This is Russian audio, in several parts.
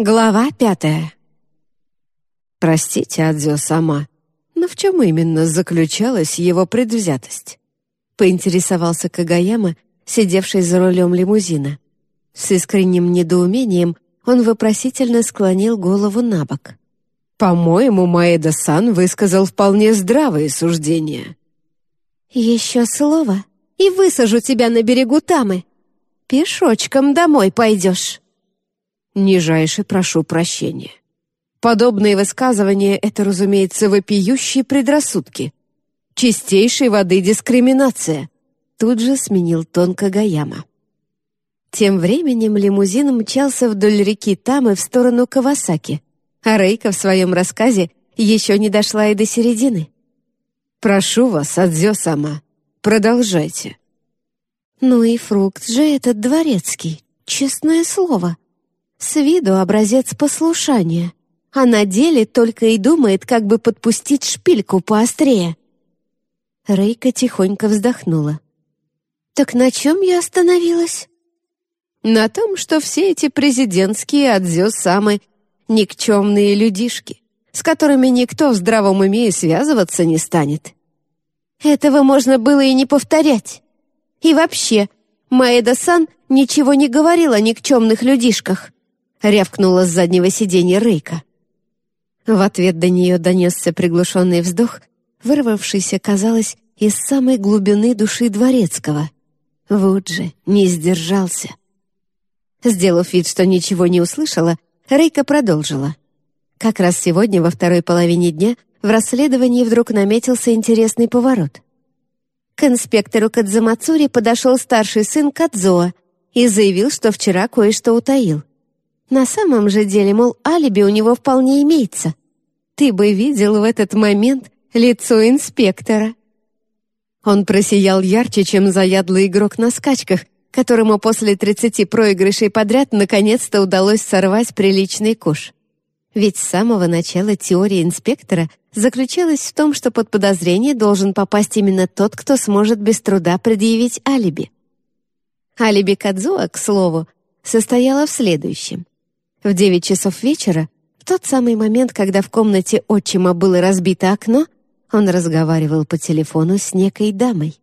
Глава пятая. Простите, Адзё сама, но в чем именно заключалась его предвзятость? Поинтересовался Кагаяма, сидевший за рулем лимузина. С искренним недоумением он вопросительно склонил голову на бок. «По-моему, Маэда-сан высказал вполне здравые суждения». «Еще слово, и высажу тебя на берегу Тамы. Пешочком домой пойдешь». Нижайше прошу прощения. Подобные высказывания — это, разумеется, вопиющие предрассудки. Чистейшей воды дискриминация. Тут же сменил тон Кагаяма. Тем временем лимузин мчался вдоль реки Тамы в сторону Кавасаки, а Рейка в своем рассказе еще не дошла и до середины. «Прошу вас, Адзё сама, продолжайте». «Ну и фрукт же этот дворецкий, честное слово», с виду образец послушания, а на деле только и думает, как бы подпустить шпильку поострее. Рейка тихонько вздохнула. «Так на чем я остановилась?» «На том, что все эти президентские отзё самые никчемные людишки, с которыми никто в здравом уме и связываться не станет». «Этого можно было и не повторять. И вообще, Маэда-сан ничего не говорил о никчемных людишках. — рявкнула с заднего сиденья Рейка. В ответ до нее донесся приглушенный вздох, вырвавшийся, казалось, из самой глубины души Дворецкого. Вот же, не сдержался. Сделав вид, что ничего не услышала, Рейка продолжила. Как раз сегодня, во второй половине дня, в расследовании вдруг наметился интересный поворот. К инспектору Кадзамацури подошел старший сын Кадзоа и заявил, что вчера кое-что утаил. На самом же деле, мол, алиби у него вполне имеется. Ты бы видел в этот момент лицо инспектора. Он просиял ярче, чем заядлый игрок на скачках, которому после 30 проигрышей подряд наконец-то удалось сорвать приличный куш. Ведь с самого начала теория инспектора заключалась в том, что под подозрение должен попасть именно тот, кто сможет без труда предъявить алиби. Алиби Кадзуа, к слову, состояло в следующем. В девять часов вечера, в тот самый момент, когда в комнате отчима было разбито окно, он разговаривал по телефону с некой дамой.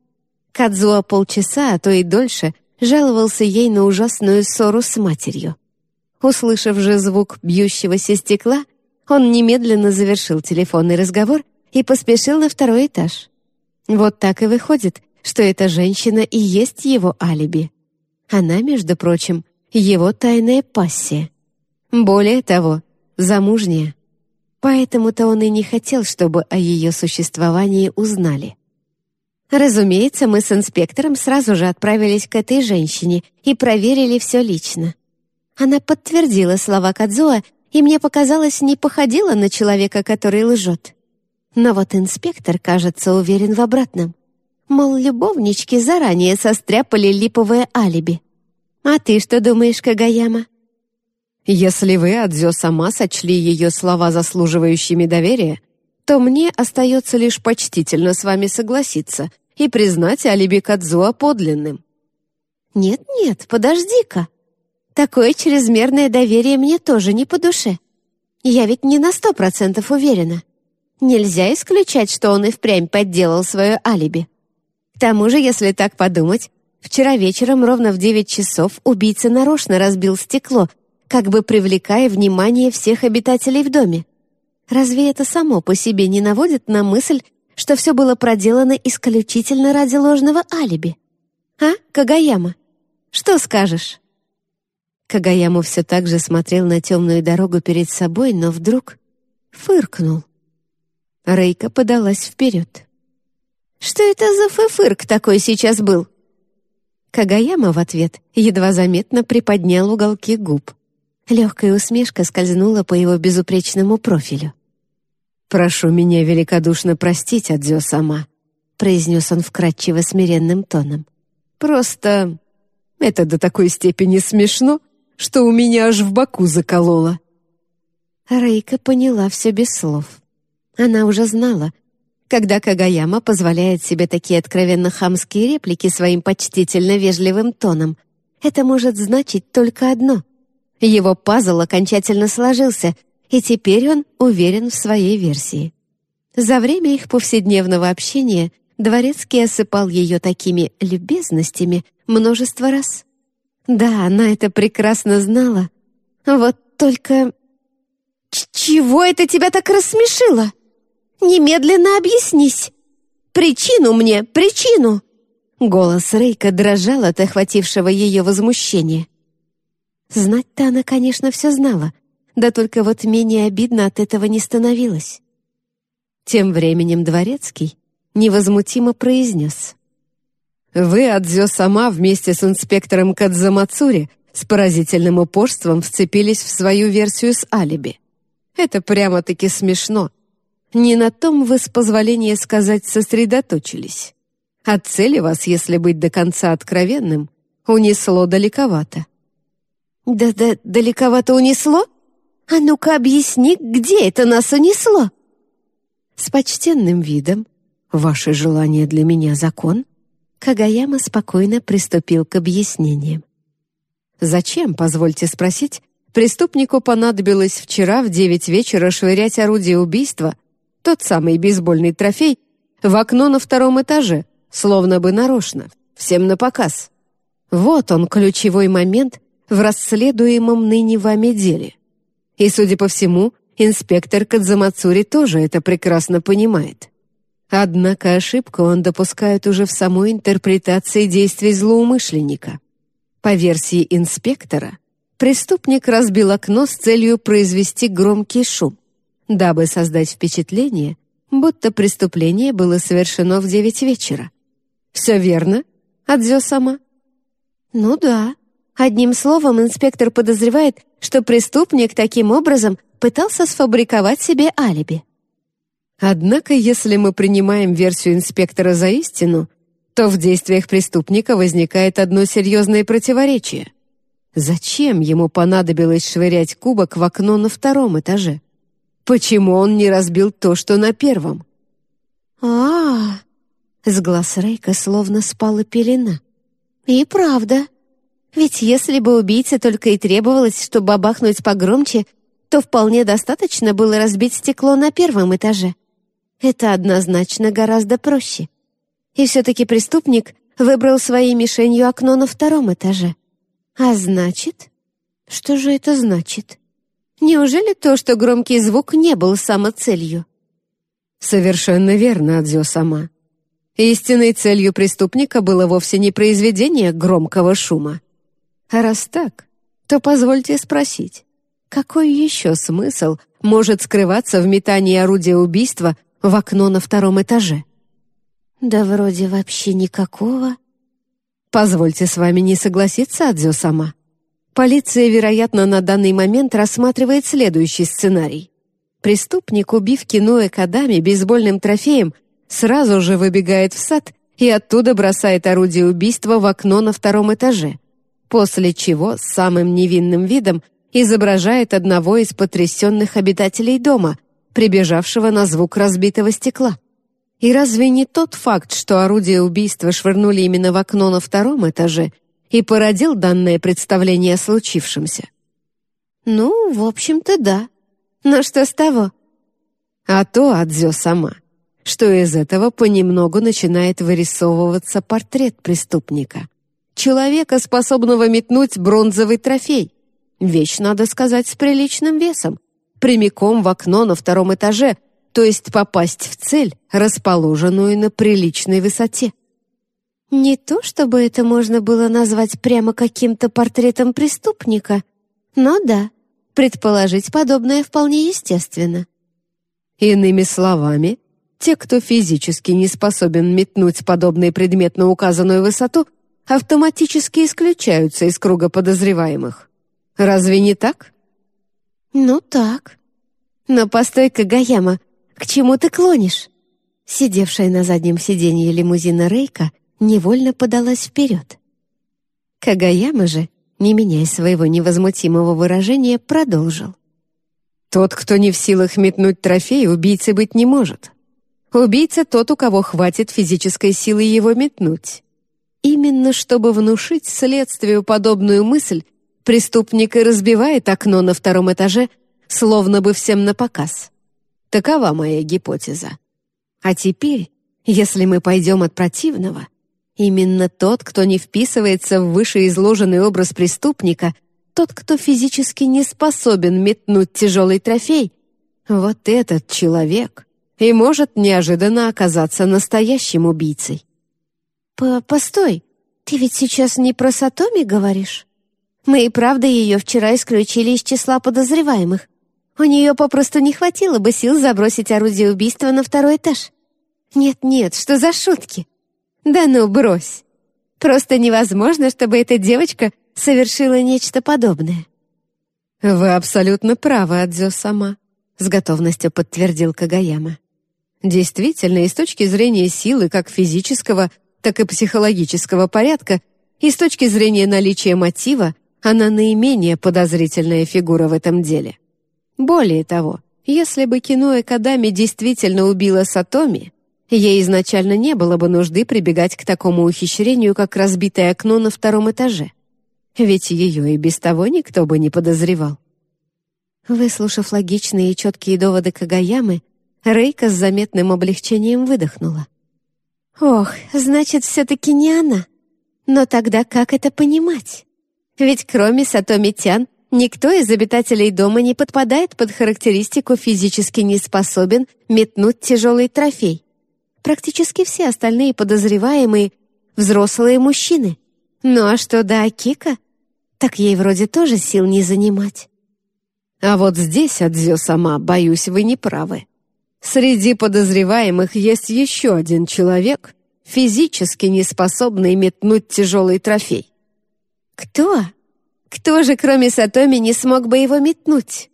Кадзуа полчаса, а то и дольше, жаловался ей на ужасную ссору с матерью. Услышав же звук бьющегося стекла, он немедленно завершил телефонный разговор и поспешил на второй этаж. Вот так и выходит, что эта женщина и есть его алиби. Она, между прочим, его тайная пассия. Более того, замужняя. Поэтому-то он и не хотел, чтобы о ее существовании узнали. Разумеется, мы с инспектором сразу же отправились к этой женщине и проверили все лично. Она подтвердила слова Кадзуа, и мне показалось, не походила на человека, который лжет. Но вот инспектор, кажется, уверен в обратном. Мол, любовнички заранее состряпали липовое алиби. А ты что думаешь, Кагаяма? Если вы, Адзё, сама сочли ее слова заслуживающими доверия, то мне остается лишь почтительно с вами согласиться и признать алиби Кадзуа подлинным». «Нет-нет, подожди-ка. Такое чрезмерное доверие мне тоже не по душе. Я ведь не на сто процентов уверена. Нельзя исключать, что он и впрямь подделал свое алиби. К тому же, если так подумать, вчера вечером ровно в девять часов убийца нарочно разбил стекло, как бы привлекая внимание всех обитателей в доме. Разве это само по себе не наводит на мысль, что все было проделано исключительно ради ложного алиби? А, Кагаяма, что скажешь?» Кагаяму все так же смотрел на темную дорогу перед собой, но вдруг фыркнул. Рейка подалась вперед. «Что это за фыфырк такой сейчас был?» Кагаяма в ответ едва заметно приподнял уголки губ. Легкая усмешка скользнула по его безупречному профилю. «Прошу меня великодушно простить, Адзё сама», — произнес он вкрадчиво смиренным тоном. «Просто это до такой степени смешно, что у меня аж в боку закололо». Рейка поняла все без слов. Она уже знала, когда Кагаяма позволяет себе такие откровенно хамские реплики своим почтительно вежливым тоном, это может значить только одно — Его пазл окончательно сложился, и теперь он уверен в своей версии. За время их повседневного общения Дворецкий осыпал ее такими любезностями множество раз. Да, она это прекрасно знала. Вот только... «Чего это тебя так рассмешило? Немедленно объяснись! Причину мне, причину!» Голос Рейка дрожал от охватившего ее возмущения. Знать-то она, конечно, все знала, да только вот менее обидно от этого не становилось. Тем временем Дворецкий невозмутимо произнес. «Вы, Адзё, сама вместе с инспектором Кадзамацури с поразительным упорством вцепились в свою версию с алиби. Это прямо-таки смешно. Не на том вы, с позволения сказать, сосредоточились. От цели вас, если быть до конца откровенным, унесло далековато. «Да-да, далековато унесло? А ну-ка объясни, где это нас унесло?» С почтенным видом «Ваше желание для меня закон?» Кагаяма спокойно приступил к объяснениям. «Зачем, позвольте спросить, преступнику понадобилось вчера в девять вечера швырять орудие убийства, тот самый бейсбольный трофей, в окно на втором этаже, словно бы нарочно, всем на показ? Вот он, ключевой момент, в расследуемом ныне вами деле. И, судя по всему, инспектор Кадзамацури тоже это прекрасно понимает. Однако ошибку он допускает уже в самой интерпретации действий злоумышленника. По версии инспектора, преступник разбил окно с целью произвести громкий шум, дабы создать впечатление, будто преступление было совершено в девять вечера. «Все верно, Адзё сама?» «Ну да», Одним словом, инспектор подозревает, что преступник таким образом пытался сфабриковать себе алиби. Однако, если мы принимаем версию инспектора за истину, то в действиях преступника возникает одно серьезное противоречие. Зачем ему понадобилось швырять кубок в окно на втором этаже? Почему он не разбил то, что на первом? а, -а, -а С глаз Рейка словно спала пелена. «И правда», ведь если бы убийце только и требовалось, чтобы бабахнуть погромче, то вполне достаточно было разбить стекло на первом этаже. Это однозначно гораздо проще. И все-таки преступник выбрал своей мишенью окно на втором этаже. А значит... Что же это значит? Неужели то, что громкий звук не был самоцелью? Совершенно верно, Адзё сама. Истинной целью преступника было вовсе не произведение громкого шума, а раз так, то позвольте спросить, какой еще смысл может скрываться в метании орудия убийства в окно на втором этаже? Да вроде вообще никакого. Позвольте с вами не согласиться, Адзё сама. Полиция, вероятно, на данный момент рассматривает следующий сценарий. Преступник, убив Кинуэ Кадами бейсбольным трофеем, сразу же выбегает в сад и оттуда бросает орудие убийства в окно на втором этаже после чего с самым невинным видом изображает одного из потрясенных обитателей дома, прибежавшего на звук разбитого стекла. И разве не тот факт, что орудие убийства швырнули именно в окно на втором этаже, и породил данное представление о случившемся? Ну, в общем-то, да. Но что с того? А то, Адзё сама, что из этого понемногу начинает вырисовываться портрет преступника человека, способного метнуть бронзовый трофей. Вещь, надо сказать, с приличным весом. Прямиком в окно на втором этаже, то есть попасть в цель, расположенную на приличной высоте. Не то, чтобы это можно было назвать прямо каким-то портретом преступника, но да, предположить подобное вполне естественно. Иными словами, те, кто физически не способен метнуть подобный предмет на указанную высоту, автоматически исключаются из круга подозреваемых. Разве не так? Ну так. Но постой-ка, Гаяма, к чему ты клонишь? Сидевшая на заднем сиденье лимузина Рейка невольно подалась вперед. Кагаяма же, не меняя своего невозмутимого выражения, продолжил. «Тот, кто не в силах метнуть трофей, убийцей быть не может. Убийца тот, у кого хватит физической силы его метнуть. Именно чтобы внушить следствию подобную мысль, Преступник и разбивает окно на втором этаже, словно бы всем на показ. Такова моя гипотеза. А теперь, если мы пойдем от противного, именно тот, кто не вписывается в вышеизложенный образ преступника, тот, кто физически не способен метнуть тяжелый трофей, вот этот человек и может неожиданно оказаться настоящим убийцей. По «Постой, ты ведь сейчас не про Сатоми говоришь?» Мы и правда ее вчера исключили из числа подозреваемых. У нее попросту не хватило бы сил забросить орудие убийства на второй этаж. Нет-нет, что за шутки? Да ну, брось. Просто невозможно, чтобы эта девочка совершила нечто подобное. Вы абсолютно правы, Адзё сама, с готовностью подтвердил Кагаяма. Действительно, и с точки зрения силы как физического, так и психологического порядка, и с точки зрения наличия мотива, она наименее подозрительная фигура в этом деле. Более того, если бы Кинуэ Кадами действительно убила Сатоми, ей изначально не было бы нужды прибегать к такому ухищрению, как разбитое окно на втором этаже. Ведь ее и без того никто бы не подозревал. Выслушав логичные и четкие доводы Кагаямы, Рейка с заметным облегчением выдохнула. «Ох, значит, все-таки не она. Но тогда как это понимать?» Ведь кроме Сатомитян, никто из обитателей дома не подпадает под характеристику физически не способен метнуть тяжелый трофей. Практически все остальные подозреваемые — взрослые мужчины. Ну а что до Акика? Так ей вроде тоже сил не занимать. А вот здесь, Адзё сама, боюсь, вы не правы. Среди подозреваемых есть еще один человек, физически не способный метнуть тяжелый трофей. «Кто? Кто же, кроме Сатоми, не смог бы его метнуть?»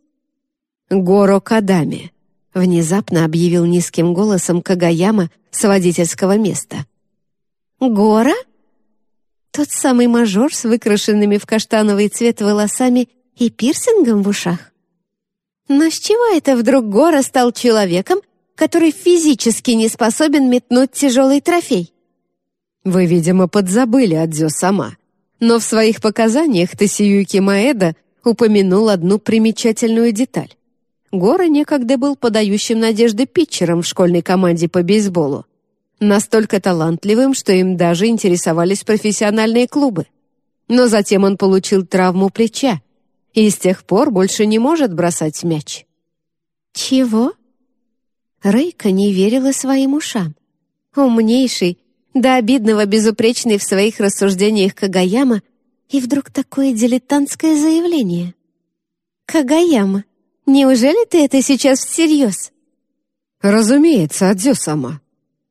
«Горо Кадами», — внезапно объявил низким голосом Кагаяма с водительского места. «Гора?» Тот самый мажор с выкрашенными в каштановый цвет волосами и пирсингом в ушах. Но с чего это вдруг Гора стал человеком, который физически не способен метнуть тяжелый трофей? Вы, видимо, подзабыли, Адзё сама но в своих показаниях Тосиюки Маэда упомянул одну примечательную деталь. Гора некогда был подающим надежды питчером в школьной команде по бейсболу. Настолько талантливым, что им даже интересовались профессиональные клубы. Но затем он получил травму плеча и с тех пор больше не может бросать мяч. «Чего?» Рейка не верила своим ушам. Умнейший, до обидного безупречный в своих рассуждениях Кагаяма, и вдруг такое дилетантское заявление. «Кагаяма, неужели ты это сейчас всерьез?» «Разумеется, Адзё сама.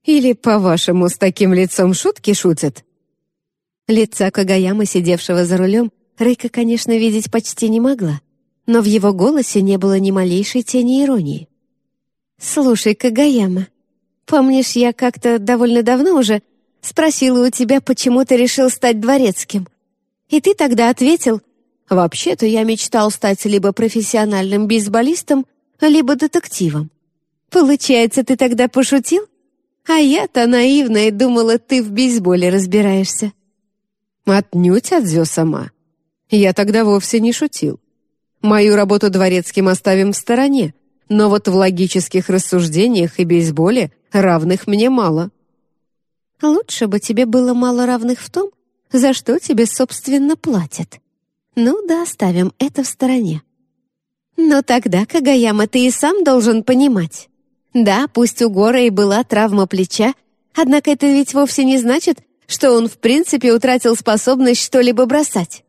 Или, по-вашему, с таким лицом шутки шутят?» Лица Кагаямы, сидевшего за рулем, Рейка, конечно, видеть почти не могла, но в его голосе не было ни малейшей тени иронии. «Слушай, Кагаяма, помнишь, я как-то довольно давно уже Спросила у тебя, почему ты решил стать дворецким. И ты тогда ответил, «Вообще-то я мечтал стать либо профессиональным бейсболистом, либо детективом». Получается, ты тогда пошутил? А я-то наивная думала, ты в бейсболе разбираешься. Отнюдь, Адзё сама. Я тогда вовсе не шутил. Мою работу дворецким оставим в стороне, но вот в логических рассуждениях и бейсболе равных мне мало. Лучше бы тебе было мало равных в том, за что тебе, собственно, платят. Ну да, оставим это в стороне. Но тогда, Кагаяма, ты и сам должен понимать. Да, пусть у Гора и была травма плеча, однако это ведь вовсе не значит, что он в принципе утратил способность что-либо бросать.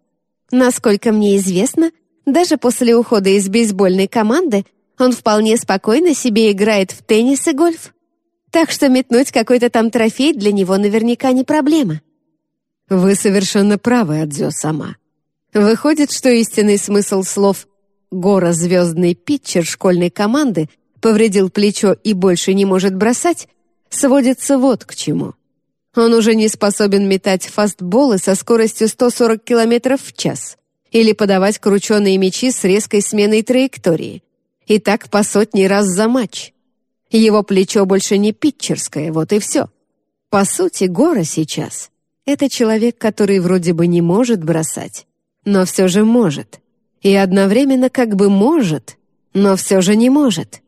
Насколько мне известно, даже после ухода из бейсбольной команды он вполне спокойно себе играет в теннис и гольф. Так что метнуть какой-то там трофей для него наверняка не проблема. Вы совершенно правы, Адзё сама. Выходит, что истинный смысл слов «Гора звездный питчер школьной команды повредил плечо и больше не может бросать» сводится вот к чему. Он уже не способен метать фастболы со скоростью 140 км в час или подавать крученые мячи с резкой сменой траектории. И так по сотни раз за матч. Его плечо больше не питчерское, вот и все. По сути, Гора сейчас — это человек, который вроде бы не может бросать, но все же может. И одновременно как бы может, но все же не может.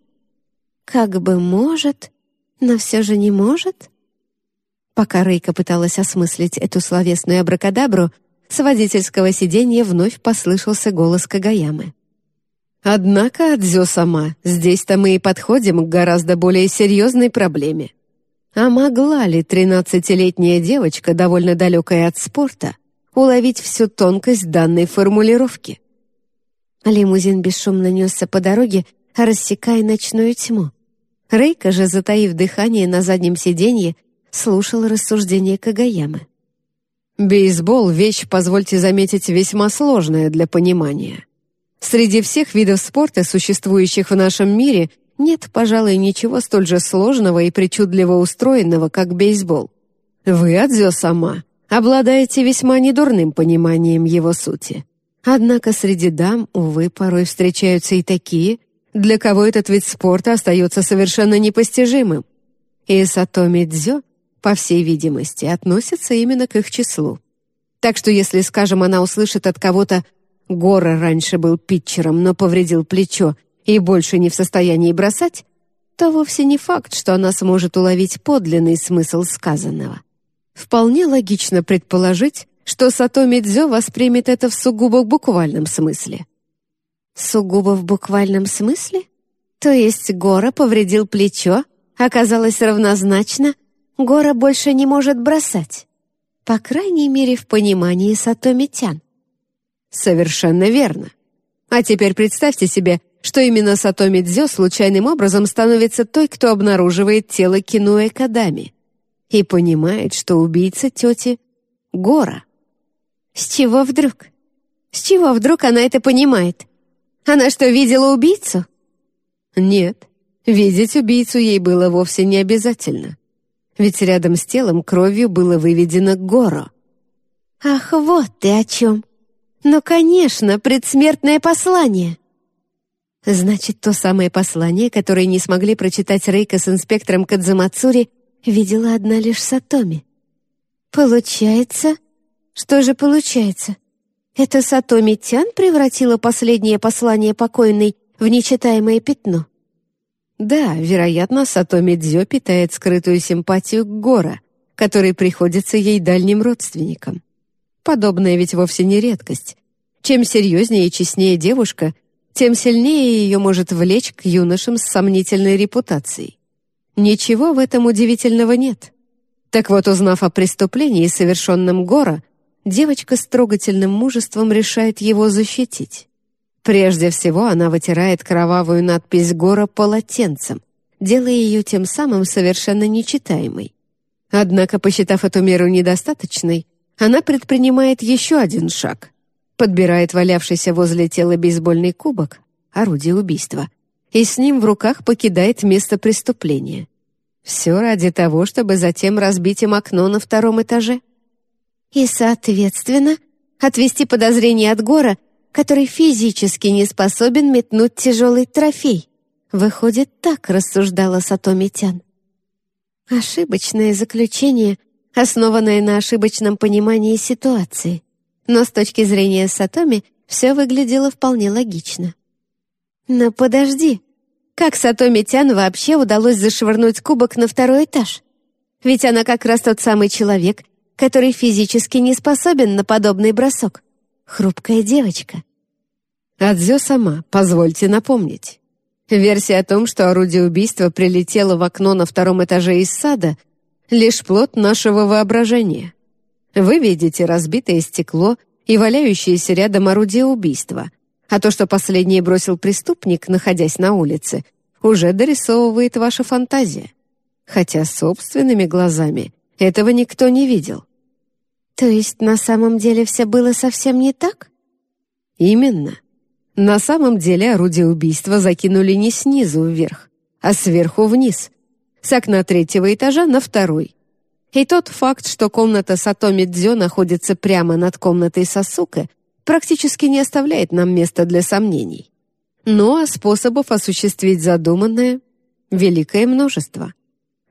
Как бы может, но все же не может? Пока Рейка пыталась осмыслить эту словесную абракадабру, с водительского сиденья вновь послышался голос Кагаямы. «Однако, Адзё сама, здесь-то мы и подходим к гораздо более серьезной проблеме. А могла ли тринадцатилетняя девочка, довольно далекая от спорта, уловить всю тонкость данной формулировки?» Лимузин бесшумно несся по дороге, рассекая ночную тьму. Рейка же, затаив дыхание на заднем сиденье, слушал рассуждения Кагаямы. Бейсбол — вещь, позвольте заметить, весьма сложная для понимания. Среди всех видов спорта, существующих в нашем мире, нет, пожалуй, ничего столь же сложного и причудливо устроенного, как бейсбол. Вы, Адзё сама, обладаете весьма недурным пониманием его сути. Однако среди дам, увы, порой встречаются и такие, для кого этот вид спорта остается совершенно непостижимым. И Сатоми Дзё — по всей видимости, относится именно к их числу. Так что если, скажем, она услышит от кого-то «Гора раньше был питчером, но повредил плечо и больше не в состоянии бросать», то вовсе не факт, что она сможет уловить подлинный смысл сказанного. Вполне логично предположить, что Сатоми Дзё воспримет это в сугубо буквальном смысле. Сугубо в буквальном смысле? То есть Гора повредил плечо, оказалось равнозначно Гора больше не может бросать. По крайней мере, в понимании Сатомитян. Совершенно верно. А теперь представьте себе, что именно Сатоми Дзё случайным образом становится той, кто обнаруживает тело Кинуэ Кадами и понимает, что убийца тети — Гора. С чего вдруг? С чего вдруг она это понимает? Она что, видела убийцу? Нет, видеть убийцу ей было вовсе не обязательно ведь рядом с телом кровью было выведено Горо. «Ах, вот ты о чем! Ну, конечно, предсмертное послание!» Значит, то самое послание, которое не смогли прочитать Рейка с инспектором Кадзамацури, видела одна лишь Сатоми. Получается... Что же получается? Это Сатоми Тян превратила последнее послание покойной в нечитаемое пятно? Да, вероятно, Сатоми Дзё питает скрытую симпатию к Гора, который приходится ей дальним родственникам. Подобное ведь вовсе не редкость. Чем серьезнее и честнее девушка, тем сильнее ее может влечь к юношам с сомнительной репутацией. Ничего в этом удивительного нет. Так вот, узнав о преступлении, совершенном Гора, девочка с трогательным мужеством решает его защитить. Прежде всего она вытирает кровавую надпись Гора полотенцем, делая ее тем самым совершенно нечитаемой. Однако, посчитав эту меру недостаточной, она предпринимает еще один шаг. Подбирает валявшийся возле тела бейсбольный кубок, орудие убийства, и с ним в руках покидает место преступления. Все ради того, чтобы затем разбить им окно на втором этаже. И, соответственно, отвести подозрение от Гора который физически не способен метнуть тяжелый трофей. Выходит, так рассуждала Сатоми Тян. Ошибочное заключение, основанное на ошибочном понимании ситуации. Но с точки зрения Сатоми все выглядело вполне логично. Но подожди, как Сатоми Тян вообще удалось зашвырнуть кубок на второй этаж? Ведь она как раз тот самый человек, который физически не способен на подобный бросок. Хрупкая девочка. Адзё сама, позвольте напомнить. Версия о том, что орудие убийства прилетело в окно на втором этаже из сада, лишь плод нашего воображения. Вы видите разбитое стекло и валяющееся рядом орудие убийства, а то, что последнее бросил преступник, находясь на улице, уже дорисовывает ваша фантазия. Хотя собственными глазами этого никто не видел. То есть на самом деле все было совсем не так? Именно. На самом деле орудие убийства закинули не снизу вверх, а сверху вниз, с окна третьего этажа на второй. И тот факт, что комната Сатоми Дзё находится прямо над комнатой Сасука, практически не оставляет нам места для сомнений. Ну а способов осуществить задуманное — великое множество.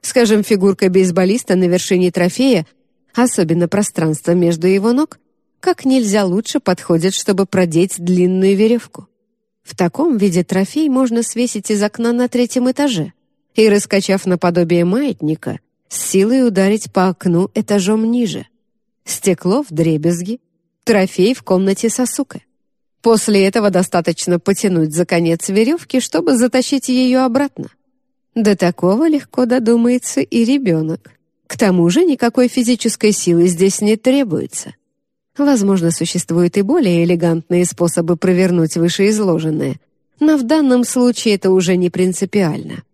Скажем, фигурка бейсболиста на вершине трофея — особенно пространство между его ног, как нельзя лучше подходит, чтобы продеть длинную веревку. В таком виде трофей можно свесить из окна на третьем этаже и, раскачав наподобие маятника, с силой ударить по окну этажом ниже. Стекло в дребезги, трофей в комнате сосука. После этого достаточно потянуть за конец веревки, чтобы затащить ее обратно. До такого легко додумается и ребенок. К тому же никакой физической силы здесь не требуется. Возможно, существуют и более элегантные способы провернуть вышеизложенное, но в данном случае это уже не принципиально.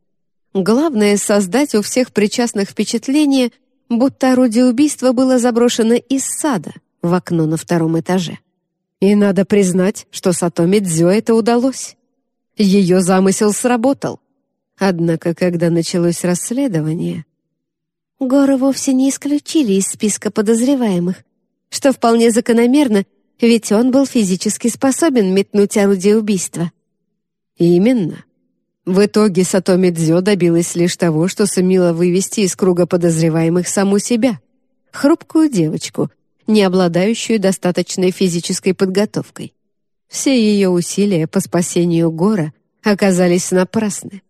Главное — создать у всех причастных впечатление, будто орудие убийства было заброшено из сада в окно на втором этаже. И надо признать, что Сатоми Дзё это удалось. Ее замысел сработал. Однако, когда началось расследование... Горы вовсе не исключили из списка подозреваемых, что вполне закономерно, ведь он был физически способен метнуть орудие убийства. Именно. В итоге Сатоми Дзё добилась лишь того, что сумела вывести из круга подозреваемых саму себя, хрупкую девочку, не обладающую достаточной физической подготовкой. Все ее усилия по спасению Гора оказались напрасны.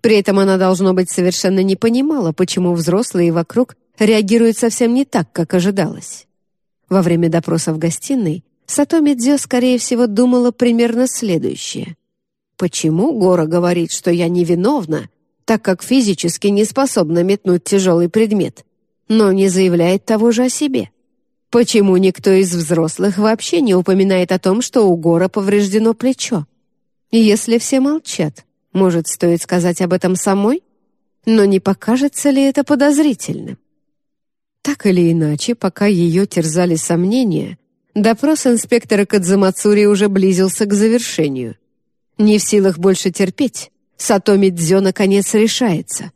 При этом она, должно быть, совершенно не понимала, почему взрослые вокруг реагируют совсем не так, как ожидалось. Во время допроса в гостиной Сатоми Дзё, скорее всего, думала примерно следующее. Почему Гора говорит, что я невиновна, так как физически не способна метнуть тяжелый предмет, но не заявляет того же о себе? Почему никто из взрослых вообще не упоминает о том, что у Гора повреждено плечо? Если все молчат, может, стоит сказать об этом самой? Но не покажется ли это подозрительным? Так или иначе, пока ее терзали сомнения, допрос инспектора Кадзамацури уже близился к завершению — не в силах больше терпеть, Сатоми Дзё наконец решается.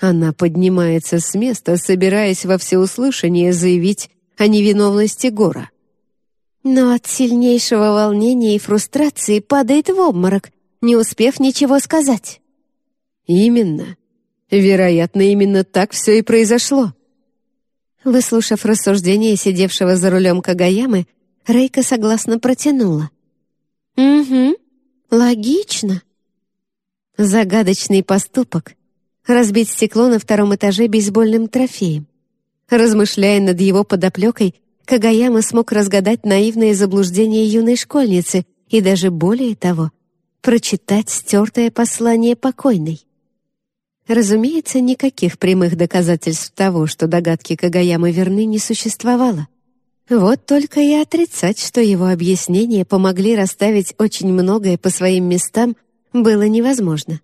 Она поднимается с места, собираясь во всеуслышание заявить о невиновности Гора. Но от сильнейшего волнения и фрустрации падает в обморок, не успев ничего сказать. Именно. Вероятно, именно так все и произошло. Выслушав рассуждение сидевшего за рулем Кагаямы, Рейка согласно протянула. «Угу, Логично. Загадочный поступок — разбить стекло на втором этаже бейсбольным трофеем. Размышляя над его подоплекой, Кагаяма смог разгадать наивное заблуждение юной школьницы и даже более того, прочитать стертое послание покойной. Разумеется, никаких прямых доказательств того, что догадки Кагаямы верны, не существовало. Вот только и отрицать, что его объяснения помогли расставить очень многое по своим местам, было невозможно.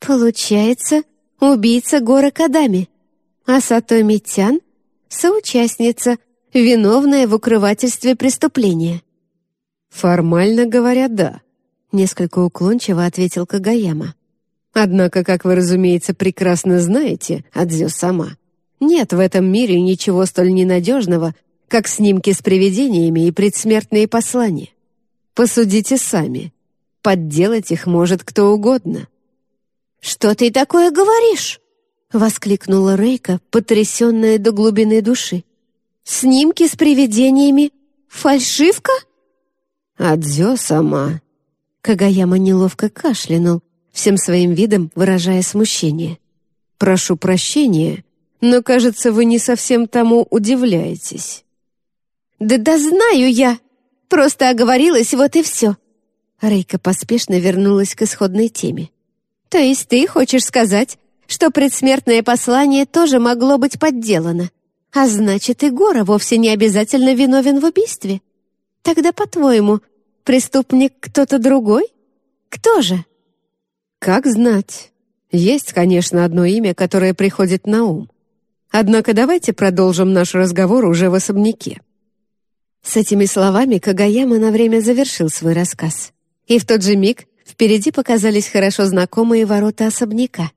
Получается, убийца Гора Кадами, а Сатоми Тян — соучастница, виновная в укрывательстве преступления. «Формально говоря, да», — несколько уклончиво ответил Кагаяма. «Однако, как вы, разумеется, прекрасно знаете, Адзё сама, нет в этом мире ничего столь ненадежного, как снимки с привидениями и предсмертные послания. Посудите сами. Подделать их может кто угодно. «Что ты такое говоришь?» — воскликнула Рейка, потрясенная до глубины души. «Снимки с привидениями? Фальшивка?» «Адзё сама». Кагаяма неловко кашлянул, всем своим видом выражая смущение. «Прошу прощения, но, кажется, вы не совсем тому удивляетесь». «Да да знаю я! Просто оговорилась, вот и все!» Рейка поспешно вернулась к исходной теме. «То есть ты хочешь сказать, что предсмертное послание тоже могло быть подделано? А значит, и вовсе не обязательно виновен в убийстве? Тогда, по-твоему, преступник кто-то другой? Кто же?» «Как знать. Есть, конечно, одно имя, которое приходит на ум. Однако давайте продолжим наш разговор уже в особняке». С этими словами Кагаяма на время завершил свой рассказ. И в тот же миг впереди показались хорошо знакомые ворота особняка.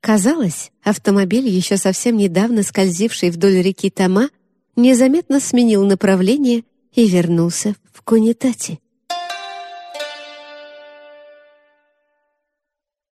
Казалось, автомобиль, еще совсем недавно скользивший вдоль реки Тама, незаметно сменил направление и вернулся в Кунитати.